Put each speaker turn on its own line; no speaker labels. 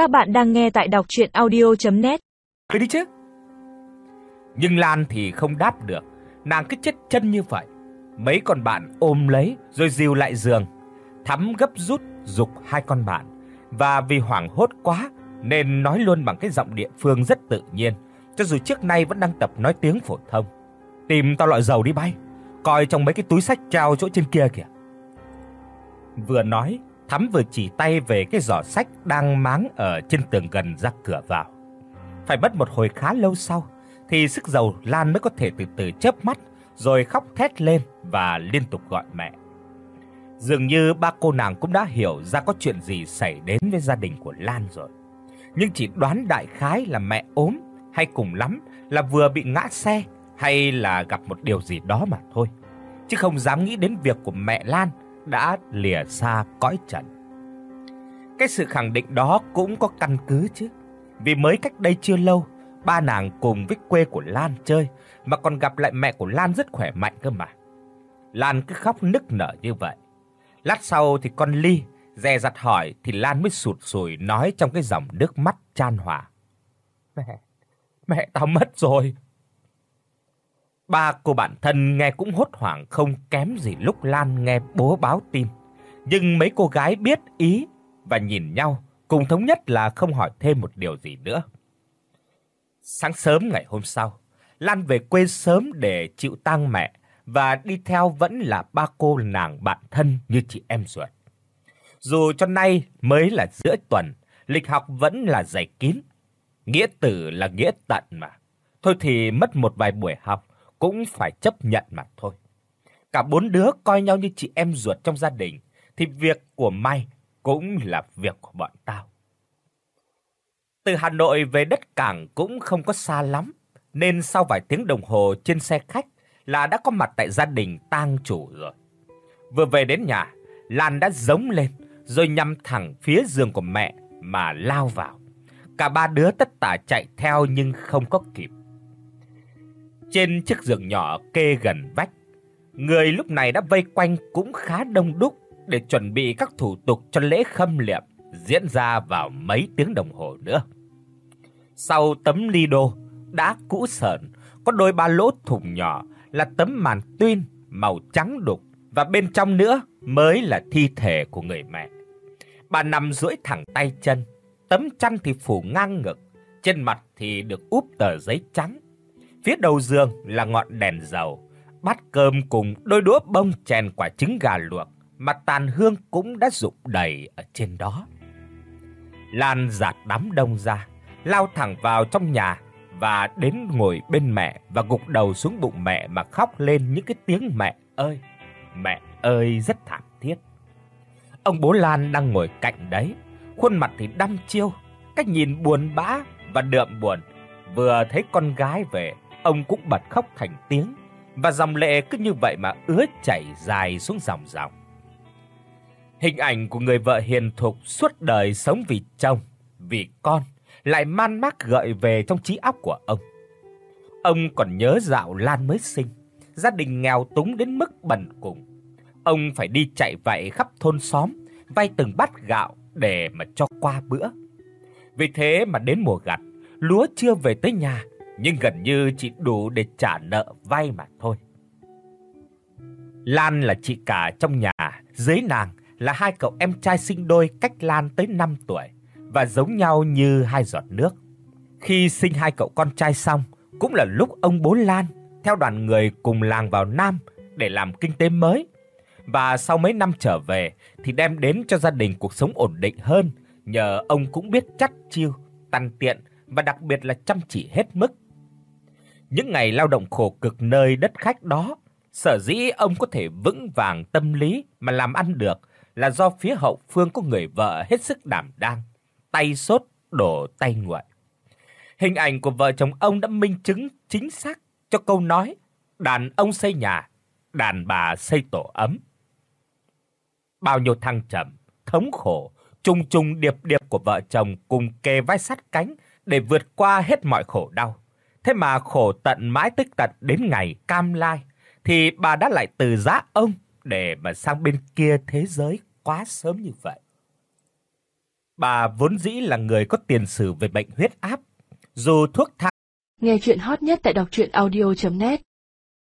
Các bạn đang nghe tại đọc audio net
Cứ đi chứ. Nhưng Lan thì không đáp được, nàng cứ chết chân như vậy. Mấy con bạn ôm lấy rồi dìu lại giường. Thắm gấp rút dục hai con bạn và vì hoảng hốt quá nên nói luôn bằng cái giọng địa phương rất tự nhiên, cho dù trước nay vẫn đang tập nói tiếng phổ thông. Tìm tao loại dầu đi bay, coi trong mấy cái túi sách trao chỗ trên kia kìa. Vừa nói, Thắm vừa chỉ tay về cái giỏ sách đang máng ở trên tường gần ra cửa vào. Phải mất một hồi khá lâu sau, thì sức dầu Lan mới có thể từ từ chớp mắt, rồi khóc thét lên và liên tục gọi mẹ. Dường như ba cô nàng cũng đã hiểu ra có chuyện gì xảy đến với gia đình của Lan rồi. Nhưng chỉ đoán đại khái là mẹ ốm hay cùng lắm là vừa bị ngã xe hay là gặp một điều gì đó mà thôi. Chứ không dám nghĩ đến việc của mẹ Lan đã lìa xa cõi trần. Cái sự khẳng định đó cũng có căn cứ chứ. Vì mới cách đây chưa lâu, ba nàng cùng với quê của Lan chơi mà còn gặp lại mẹ của Lan rất khỏe mạnh cơ mà. Lan cứ khóc nức nở như vậy. Lát sau thì con Ly dè dặt hỏi thì Lan mới sụt sùi nói trong cái dòng nước mắt chan hòa. Mẹ, mẹ tao mất rồi. Ba cô bạn thân nghe cũng hốt hoảng không kém gì lúc Lan nghe bố báo tin. Nhưng mấy cô gái biết ý và nhìn nhau, cùng thống nhất là không hỏi thêm một điều gì nữa. Sáng sớm ngày hôm sau, Lan về quê sớm để chịu tang mẹ và đi theo vẫn là ba cô nàng bạn thân như chị em ruột. Dù cho nay mới là giữa tuần, lịch học vẫn là dày kín. Nghĩa tử là nghĩa tận mà. Thôi thì mất một vài buổi học cũng phải chấp nhận mà thôi. Cả bốn đứa coi nhau như chị em ruột trong gia đình thì việc của mày cũng là việc của bọn tao. Từ Hà Nội về đất cảng cũng không có xa lắm, nên sau vài tiếng đồng hồ trên xe khách là đã có mặt tại gia đình tang chủ rồi. Vừa về đến nhà, Lan đã giống lên rồi nhắm thẳng phía giường của mẹ mà lao vào. Cả ba đứa tất tả chạy theo nhưng không có kịp. Trên chiếc giường nhỏ kê gần vách, người lúc này đã vây quanh cũng khá đông đúc để chuẩn bị các thủ tục cho lễ khâm liệm diễn ra vào mấy tiếng đồng hồ nữa. Sau tấm ly đô đã cũ sờn, có đôi ba lỗ thủng nhỏ là tấm màn tuyên màu trắng đục và bên trong nữa mới là thi thể của người mẹ. Bà nằm duỗi thẳng tay chân, tấm chăn thì phủ ngang ngực, trên mặt thì được úp tờ giấy trắng. Phía đầu giường là ngọn đèn dầu, bát cơm cùng đôi đũa bông chèn quả trứng gà luộc mà tàn hương cũng đã rụng đầy ở trên đó. Lan giạt đám đông ra, lao thẳng vào trong nhà và đến ngồi bên mẹ và gục đầu xuống bụng mẹ mà khóc lên những cái tiếng mẹ ơi, mẹ ơi rất thảm thiết. Ông bố Lan đang ngồi cạnh đấy, khuôn mặt thì đăm chiêu, cách nhìn buồn bã và đượm buồn. Vừa thấy con gái về, ông cũng bật khóc thành tiếng và dòng lệ cứ như vậy mà ứa chảy dài xuống dòng dòng. Hình ảnh của người vợ hiền thục suốt đời sống vì chồng, vì con lại man mác gợi về trong trí óc của ông. Ông còn nhớ dạo Lan mới sinh, gia đình nghèo túng đến mức bần cùng. Ông phải đi chạy vạy khắp thôn xóm, vay từng bát gạo để mà cho qua bữa. Vì thế mà đến mùa gặt, lúa chưa về tới nhà, nhưng gần như chỉ đủ để trả nợ vay mà thôi. Lan là chị cả trong nhà, dưới nàng là hai cậu em trai sinh đôi cách Lan tới 5 tuổi và giống nhau như hai giọt nước. Khi sinh hai cậu con trai xong, cũng là lúc ông bố Lan theo đoàn người cùng làng vào Nam để làm kinh tế mới. Và sau mấy năm trở về thì đem đến cho gia đình cuộc sống ổn định hơn, nhờ ông cũng biết chắt chiu, tăng tiện và đặc biệt là chăm chỉ hết mức. Những ngày lao động khổ cực nơi đất khách đó, sở dĩ ông có thể vững vàng tâm lý mà làm ăn được là do phía hậu phương có người vợ hết sức đảm đang, tay sốt đổ tay nguội. Hình ảnh của vợ chồng ông đã minh chứng chính xác cho câu nói đàn ông xây nhà, đàn bà xây tổ ấm. Bao nhiêu thăng trầm, thống khổ, trùng trùng điệp điệp của vợ chồng cùng kề vai sát cánh để vượt qua hết mọi khổ đau. Thế mà khổ tận mãi tích tận đến ngày cam lai thì bà đã lại từ giá ông để mà sang bên kia thế giới quá sớm như vậy. Bà vốn dĩ là người có tiền sử về bệnh huyết áp, dù thuốc thang
Nghe truyện hot nhất tại doctruyenaudio.net